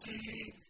see